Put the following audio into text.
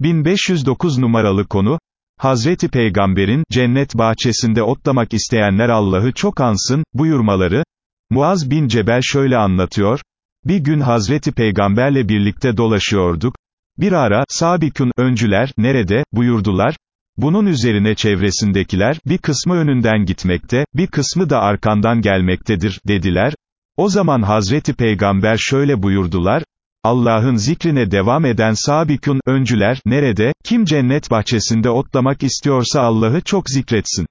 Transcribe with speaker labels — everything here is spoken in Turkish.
Speaker 1: 1509 numaralı konu, Hazreti Peygamber'in, cennet bahçesinde otlamak isteyenler Allah'ı çok ansın, buyurmaları, Muaz bin Cebel şöyle anlatıyor, bir gün Hazreti Peygamberle birlikte dolaşıyorduk, bir ara, sabikün, öncüler, nerede, buyurdular, bunun üzerine çevresindekiler, bir kısmı önünden gitmekte, bir kısmı da arkandan gelmektedir, dediler, o zaman Hazreti Peygamber şöyle buyurdular, Allah'ın zikrine devam eden sabikun, öncüler, nerede, kim cennet bahçesinde otlamak istiyorsa Allah'ı çok zikretsin.